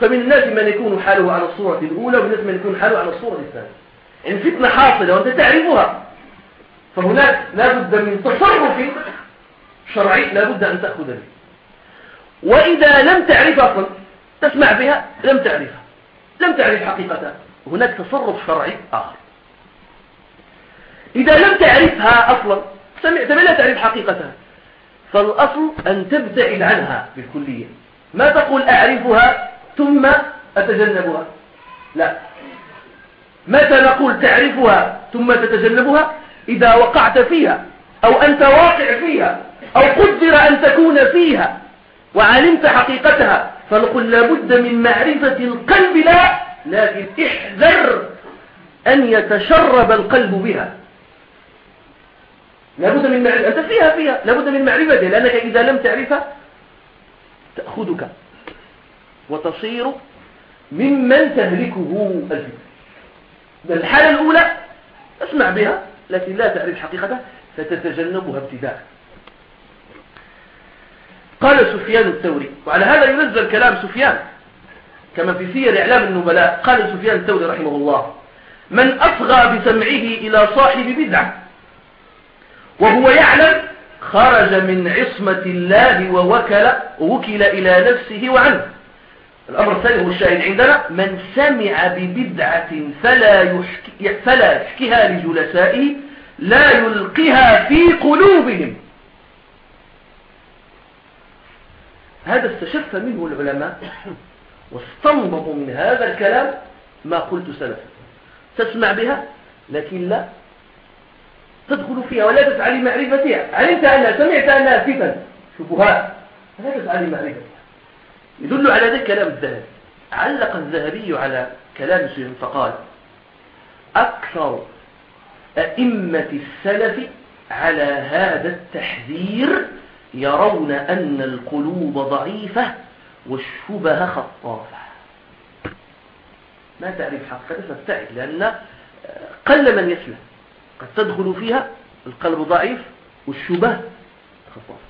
فمن الناس من يكون حاله على الصورة الأولى ومن الناس من يكون حاله على الصورة الثانية. يعني فتنة حاصلة وأنت تعرفها فهناك لا بد من تصرف شرعي لا بد أن تأخذ به. وإذا لم تعرف أصلا تسمع بها لم تعرفها. لم تعرف حقيقتها. هناك تصرف شرعي آخر. إذا لم تعرفها أصلا سمعت لا تعرف حقيقتها. فالأصل أن تبتعد عنها بالكلية. ما تقول أعرفها ثم أتجنبها؟ لا. متى نقول تعرفها ثم تتجنبها؟ إذا وقعت فيها أو أنت واقع فيها أو قدر أن تكون فيها وعلمت حقيقتها فنقول لابد من معرفة القلب لا لكن احذر أن يتشرب القلب بها. لابد من معرفة. أنت فيها فيها. لابد من معرفتها لأنك إذا لم تعرفها تأخذك. وتصير ممن تهلكه الفتنة. الحالة الأولى اسمع بها لكن لا تعرف حقيقتها فتتجنبها ابتداء. قال سفيان الثوري وعلى هذا ينزل كلام سفيان كما في سير إعلام النبلاء. قال سفيان الثوري رحمه الله من أصغى بسمعه إلى صاحب بدعة وهو يعلم خرج من عصمة الله ووكل وكل إلى نفسه وعنه. الأمر الثاني هو الشاهد عندنا من سمع ببدعة فلا, يحكي فلا يحكيها لجلسائه لا يلقيها في قلوبهم. هذا استشف منه العلماء واستنبطوا من هذا الكلام ما قلت سلفا. تسمع بها؟ لكن لا. تدخل فيها ولا تسعى لمعرفتها. علمت أنها سمعت أنها فتن شبهات. فلا تسعى لمعرفتها. يدل على ذلك كلام الذهبي. علق الذهبي على كلام سيهم فقال أكثر أئمة السلف على هذا التحذير يرون أن القلوب ضعيفة والشبه خطافة. ما تعرف حقيقة فتعرف لأن قل من يسلم قد تدخل فيها القلب ضعيف والشبه خطافة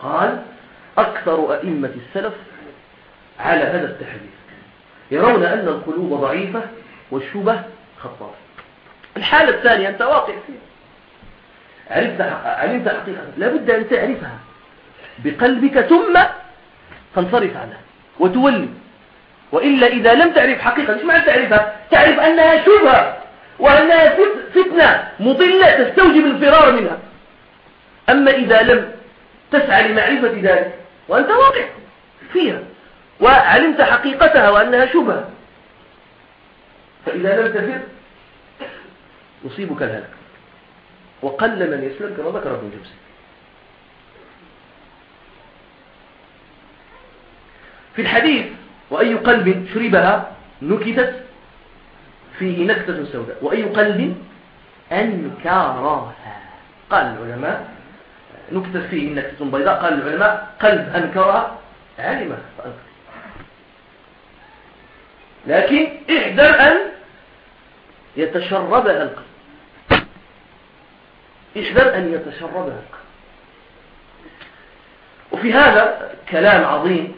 قال أكثر أئمة السلف على هذا التحديث يرون أن القلوب ضعيفة والشبه خطافة الحالة الثانية أنت واقع فيها. عرفت علمت حقيقة. لابد أن تعرفها. بقلبك ثم تنصرف عنها وتولي. وإلا إذا لم تعرف حقيقة مش معنى تعرفها؟ تعرف أنها شبهة. وأنها فتنة مضلة تستوجب الفرار منها. أما إذا لم تسعى لمعرفة ذلك وأنت واقع فيها وعلمت حقيقتها وأنها شبهة فإذا لم تفر يصيبك الهلك. وقل من يسلم كما ذكر ابن جوزي في الحديث وأي قلب شربها نكتت فيه نكتة سوداء. وأي قلب أنكرها. قال العلماء نكتت فيه نكتة بيضاء. قال العلماء قلب أنكرها فأنكر لكن احذر أن يتشربها القلب احذر أن يتشربها القلب وفي هذا كلام عظيم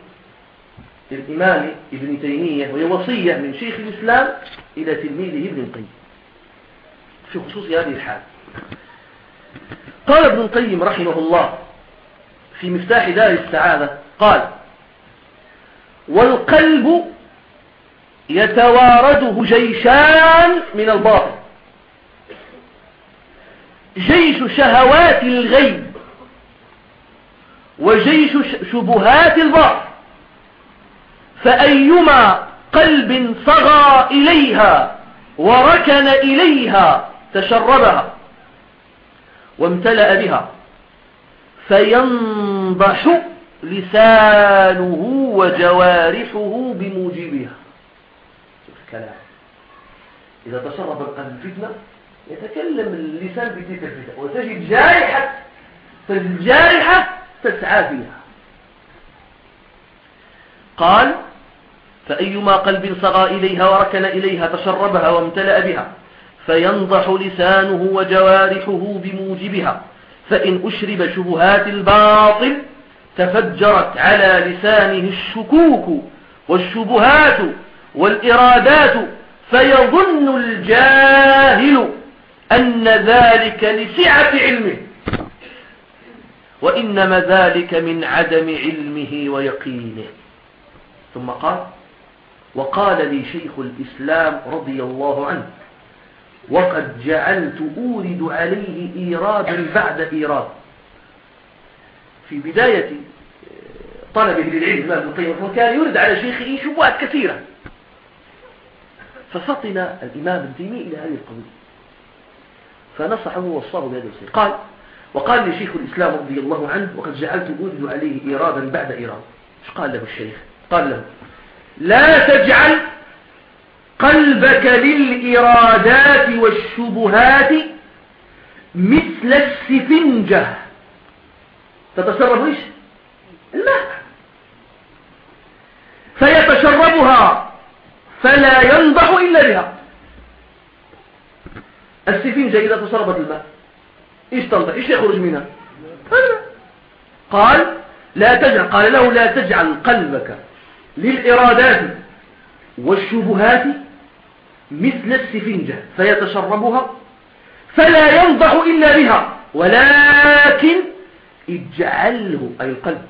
للإمام ابن تيمية وهي وصية من شيخ الإسلام إلى تلميذه ابن القيم. في خصوص هذه الحال. قال ابن القيم رحمه الله في مفتاح دار السعادة قال والقلب يتوارده جيشان من الباطل. جيش شهوات الغيب وجيش شبهات الباطل. فأيما قلب صغى إليها وركن إليها تشربها وامتلأ بها فينضح لسانه وجوارحه بموجبها كلام إذا تشرب القلب فتنة يتكلم اللسان بتلك الفتنة. وتجد جارحة فالجارحة تسعى فيها. قال فأيما قلب صغى إليها وركن إليها تشربها وامتلأ بها فينضح لسانه وجوارحه بموجبها فإن أشرب شبهات الباطل تفجرت على لسانه الشكوك والشبهات والإرادات فيظن الجاهل أن ذلك لسعة علمه. وإنما ذلك من عدم علمه ويقينه. ثم قال وقال لي شيخ الإسلام رضي الله عنه وقد جعلت أورد عليه إيرادا بعد إيراد. في بداية طلبه للعلم ابن القيم كان يرد على شيخه شبهات كثيرة. ففطن الإمام ابن تيمية إلى هذه القضية فنصحه ووصاه بهذا الشيء قال وقال لي شيخ الإسلام رضي الله عنه وقد جعلت أورد عليه إيرادا بعد إيراد. إيش قال له الشيخ؟ قال له لا تجعل قلبك للإرادات والشبهات مثل السفنجة. تتشرب إيش؟ الماء فيتشربها فلا ينضح إلا بها. السفنجة إذا تشربت الماء إيش تنضح؟ إيش يخرج منها؟ قال لا تجعل. قال له لا تجعل قلبك للإرادات والشبهات مثل السفنجة فيتشربها فلا ينضح إلا بها ولكن اجعله أي القلب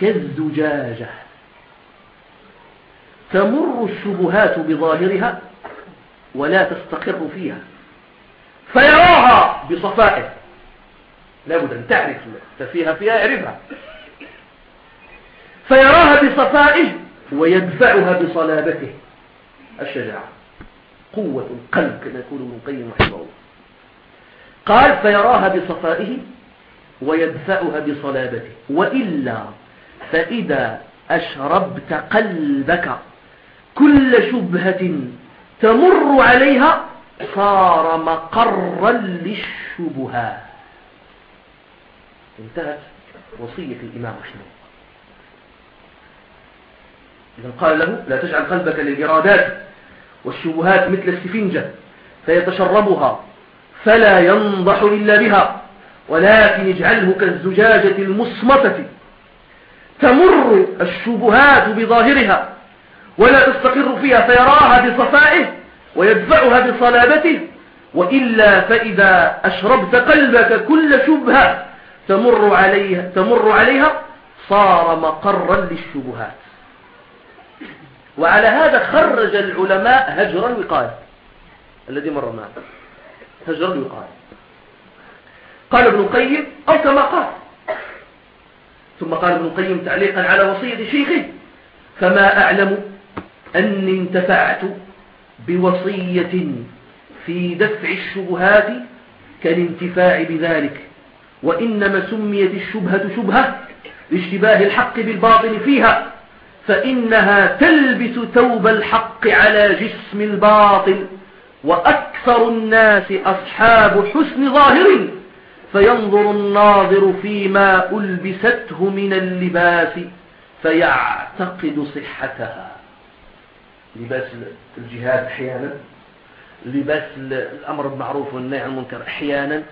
كالزجاجة. تمر الشبهات بظاهرها ولا تستقر فيها فيراها بصفائه. لابد أن تعرف ففيها فيها اعرفها. فيراها بصفائه ويدفعها بصلابته. الشجاعة. قوة القلب كما يقول ابن القيم رحمه الله. قال فيراها بصفائه ويدفعها بصلابته. وإلا فإذا أشربت قلبك كل شبهة تمر عليها صار مقرا للشبهات انتهت وصية الإمام رحمه الله. إذا قال له لا تجعل قلبك للإرادات والشبهات مثل السفنجة فيتشربها فلا ينضح إلا بها ولكن اجعله كالزجاجة المصمتة تمر الشبهات بظاهرها ولا تستقر فيها فيراها بصفائه ويدفعها بصلابته وإلا فإذا أشربت قلبك كل شبهة تمر عليها, تمر عليها صار مقرا للشبهات. وعلى هذا خرج العلماء هجر الوقاية الذي مر معنا هجر الوقاية. قال ابن القيم أو كما قال. ثم قال ابن القيم تعليقا على وصية شيخه. فما أعلم أني انتفعت بوصية في دفع الشبهات كالانتفاع بذلك. وإنما سميت الشبهة شبهة لاشتباه الحق بالباطل فيها. فإنها تلبس ثوب الحق على جسم الباطل وأكثر الناس أصحاب حسن ظاهر فينظر الناظر فيما ألبسته من اللباس فيعتقد صحتها. لباس الجهاد أحيانا لباس الأمر بالمعروف والنهي عن المنكر أحيانا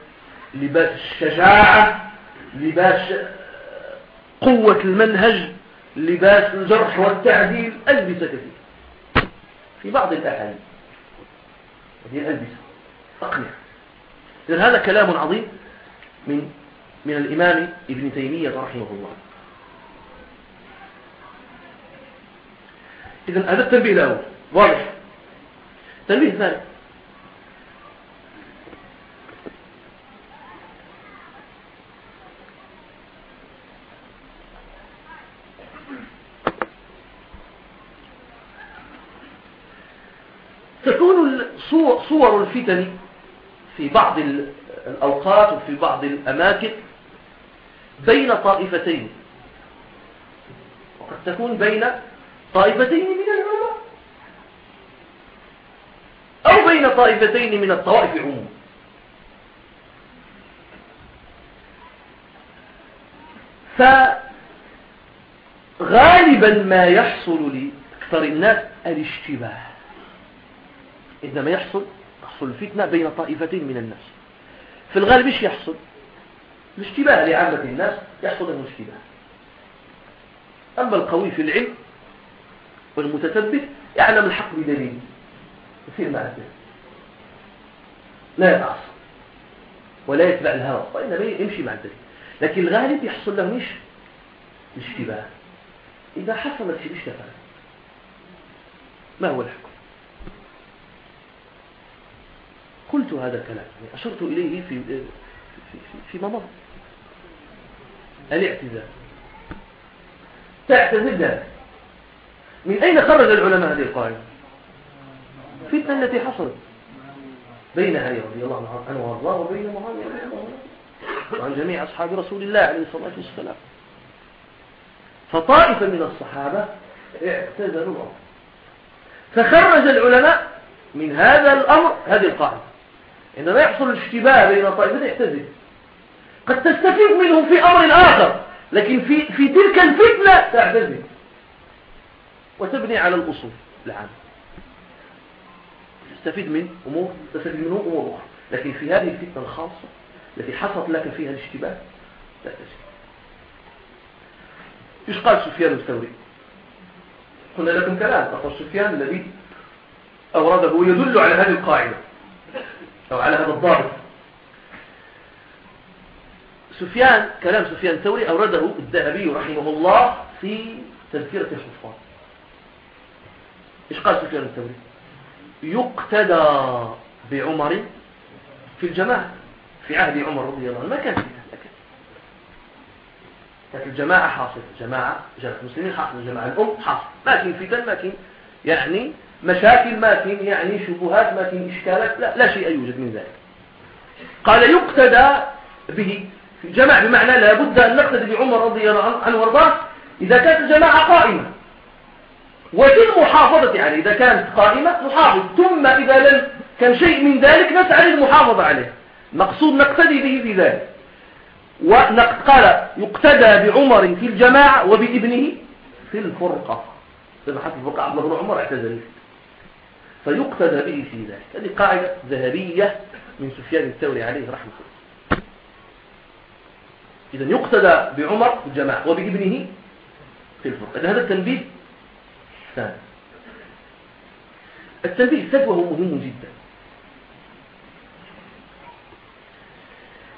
لباس الشجاعة لباس قوة المنهج لباس الجرح والتعديل ألبسة كثير. في بعض الأحاديث. هذه الألبسة أقنع إذن هذا كلام عظيم من من الإمام ابن تيمية رحمه الله. إذن هذا التنبيه الأول. واضح. التنبيه الثاني تكون صور الفتن في بعض الأوقات وفي بعض الأماكن بين طائفتين. وقد تكون بين طائفتين من العلماء. أو بين طائفتين من الطوائف عموما. فغالبا ما يحصل لأكثر الناس الاشتباه. عندما يحصل تحصل الفتنة بين طائفتين من الناس. في الغالب إيش يحصل؟ الاشتباه لعامة الناس يحصل له اشتباه أما القوي في العلم والمتثبت يعلم الحق بدليل. يصير مع لا يتعصب ولا يتبع الهوى وإنما يمشي مع الدليل. لكن الغالب يحصل له مش الاشتباه. إذا حصلت في اشتباه ما هو الحكم؟ قلت هذا الكلام يعني أشرت إليه في في مضى الاعتزال تعتزل من أين خرج العلماء هذه القاعدة؟ فتنة التي حصلت. بين علي رضي الله عنه وأرضاه وبين معاوية رضي الله عنه وعن جميع أصحاب رسول الله عليه الصلاة والسلام. فطائفة من الصحابة اعتزلوا الأمر فخرج العلماء من هذا الأمر هذه القاعدة. عندما يحصل الاشتباه بين طائفتين اعتزل قد تستفيد منهم في أمر آخر لكن في, في تلك الفتنة تعتزل. وتبني على الأصول العامة. تستفيد من أمور تستفيد منهم أمور أخرى. لكن في هذه الفتنة الخاصة التي حصلت لك فيها الاشتباه لا تجد إيش قال سفيان الثوري؟ قلنا لكم كلام. أخو سفيان الذي أورده يدل على هذه القاعدة. أو على هذا الضابط. سفيان كلام سفيان الثوري أورده الذهبي رحمه الله في تذكرة الحفاظ. إيش قال سفيان الثوري يقتدى بعمر في الجماعة في عهد عمر رضي الله عنه. ما كان في كانت الجماعة حاصل جماعة جماعة المسلمين حاصل الجماعة الأم حاصل. ما كان فتن ما كان يعني مشاكل ما كان يعني شبهات ما كان إشكالات لا, لا شيء يوجد من ذلك. قال يقتدى به جماعة بمعنى لابد أن نقتدي بعمر رضي الله عنه وأرضاه إذا كانت الجماعة قائمة. وفي المحافظة عليه إذا كانت قائمة نحافظ ثم إذا لم كان شيء من ذلك نسعى للمحافظة عليه. مقصود نقتدي به في ذلك. وقال يقتدى بعمر في الجماعة وبابنه في الفرقة. حتى الفرقة. عبد الله عمر اعتزل. فيقتدى به في ذلك. هذه قاعدة ذهبية من سفيان الثوري عليه رحمة الله. إذا يقتدى بعمر في الجماعة وبابنه في الفرقة. هذا التنبيه ثاني التنبيه الثالث مهم جدا.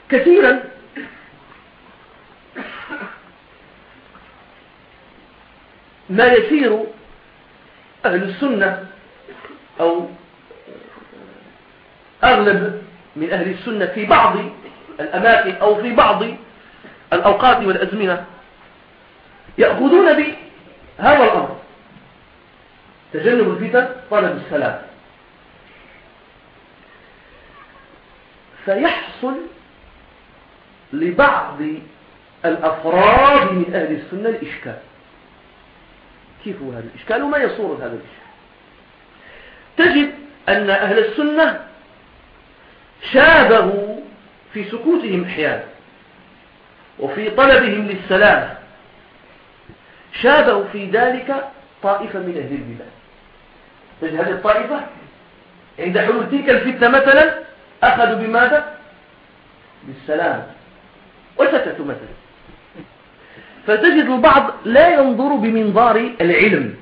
كثيرا ما يسير أهل السنة أو أغلب من أهل السنة في بعض الأماكن أو في بعض الأوقات والأزمنة يأخذون بهذا الأمر. تجنب الفتن طلب السلام. فيحصل لبعض الأفراد من أهل السنة الإشكال. كيف هو هذا الإشكال وما يصور هذا الإشكال؟ تجد أن أهل السنة شابهوا في سكوتهم أحيانا وفي طلبهم للسلامة شابهوا في ذلك طائفة من أهل البلاد. تجد هذه الطائفة عند حلول تلك الفتنة مثلا أخذوا بماذا؟ بالسلام وسكتوا مثلا. فتجد البعض لا ينظر بمنظار العلم.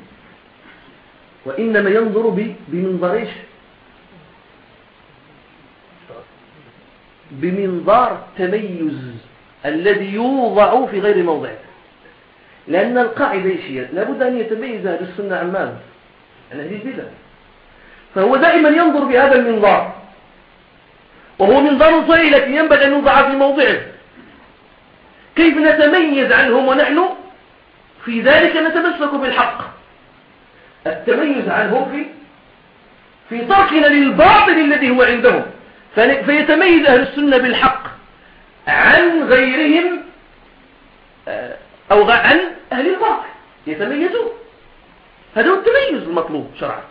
وإنما ينظر بمنظار إيش؟ بمنظار التميز الذي يوضع في غير موضعه لأن القاعدة إيش هي؟ لابد أن يتميز أهل السنة عن ماذا؟ عن أهل البدع. فهو دائما ينظر بهذا المنظار. وهو منظار صحيح لكن ينبغي أن يوضع في موضعه. كيف نتميز عنهم ونحن؟ في ذلك نتمسك بالحق. التميز عنهم في في تركنا للباطل الذي هو عندهم. فيتميز أهل السنة بالحق عن غيرهم آه، أو عن أهل الباطل. يتميزون. هذا هو التميز المطلوب شرعا.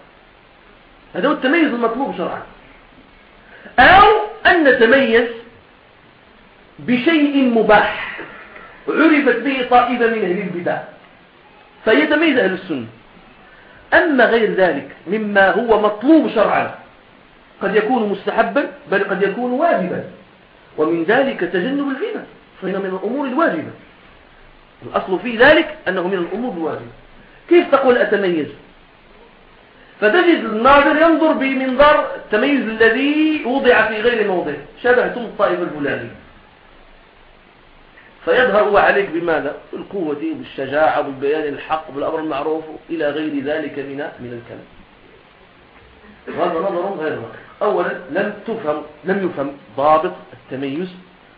هذا هو التميز المطلوب شرعا. أو أن نتميز بشيء مباح عرفت به طائفة من أهل البدع. فيتميز أهل السنة. أما غير ذلك مما هو مطلوب شرعا. قد يكون مستحبا بل قد يكون واجبا. ومن ذلك تجنب الفتن فهي من الأمور الواجبة. الأصل في ذلك أنه من الأمور الواجبة. كيف تقول أتميز؟ فتجد الناظر ينظر بمنظر التميز الذي وضع في غير موضع شبهتم الطائفة الفلانية فيظهر عليك بماذا؟ بالقوة بالشجاعة بالبيان الحق بالأمر المعروف إلى غير ذلك من من الكلام. وهذا نظر غير نظر أولا لم تفهم لم يفهم ضابط التميز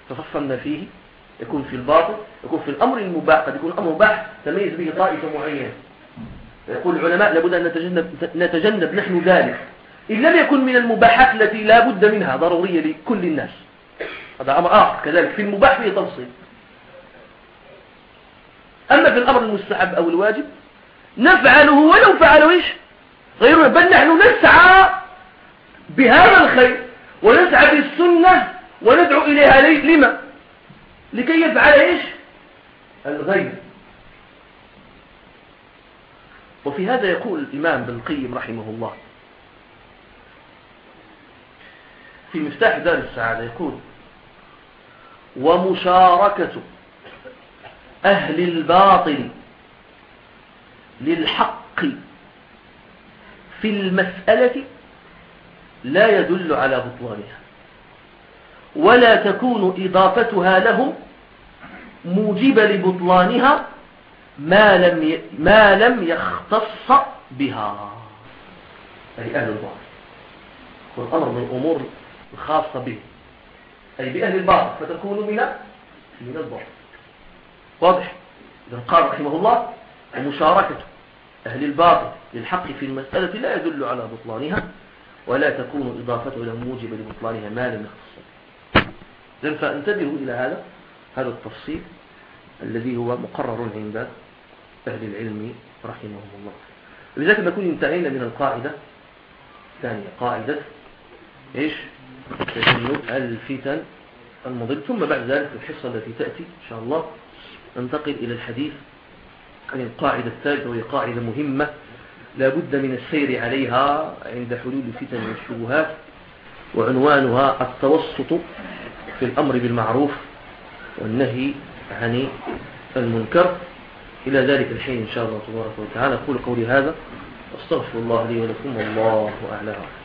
فصفنا فيه. يكون في الباطل يكون في الأمر المباح قد يكون أمر مباح تميز به طائفة معينة. يقول العلماء لابد أن نتجنب, نتجنب نحن ذلك. إن لم يكن من المباحات التي لا بد منها ضرورية لكل الناس. هذا أمر آخر. كذلك في المباح فيه تفصيل. أما في الأمر المستحب أو الواجب نفعله ولو فعله إيش؟ غيرنا بل نحن نسعى بهذا الخير ونسعى بالسنة وندعو إليها لي لما؟ لكي يفعل إيش؟ الغير وفي هذا يقول الإمام بن القيم رحمه الله في مفتاح دار السعادة يقول ومشاركة أهل الباطل للحق في المسألة لا يدل على بطلانها ولا تكون إضافتها لهم موجبة لبطلانها ما لم ما لم يختص بها. أي أهل الباطل والأمر من الأمور الخاصة به. أي بأهل الباطل فتكون من من الباطل. واضح. إذا قال رحمه الله ومشاركة أهل الباطل للحق في المسألة لا يدل على بطلانها ولا تكون إضافته إلى موجب لبطلانها ما لم يختص فانتبهوا إلى هذا هذا التفصيل الذي هو مقرر عند أهل العلم رحمهم الله. لذلك نكون انتهينا من القاعدة. الثانية قاعدة. إيش؟ تجنب الفتن المضل. ثم بعد ذلك الحصة التي تأتي إن شاء الله. ننتقل إلى الحديث عن القاعدة الثالثة وهي قاعدة مهمة لا بد من السير عليها عند حلول الفتن والشبهات وعنوانها التوسط في الأمر بالمعروف والنهي عن المنكر. إلى ذلك الحين إن شاء الله تبارك وتعالى. أقول قولي هذا واستغفر الله لي ولكم والله أعلم.